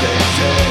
They do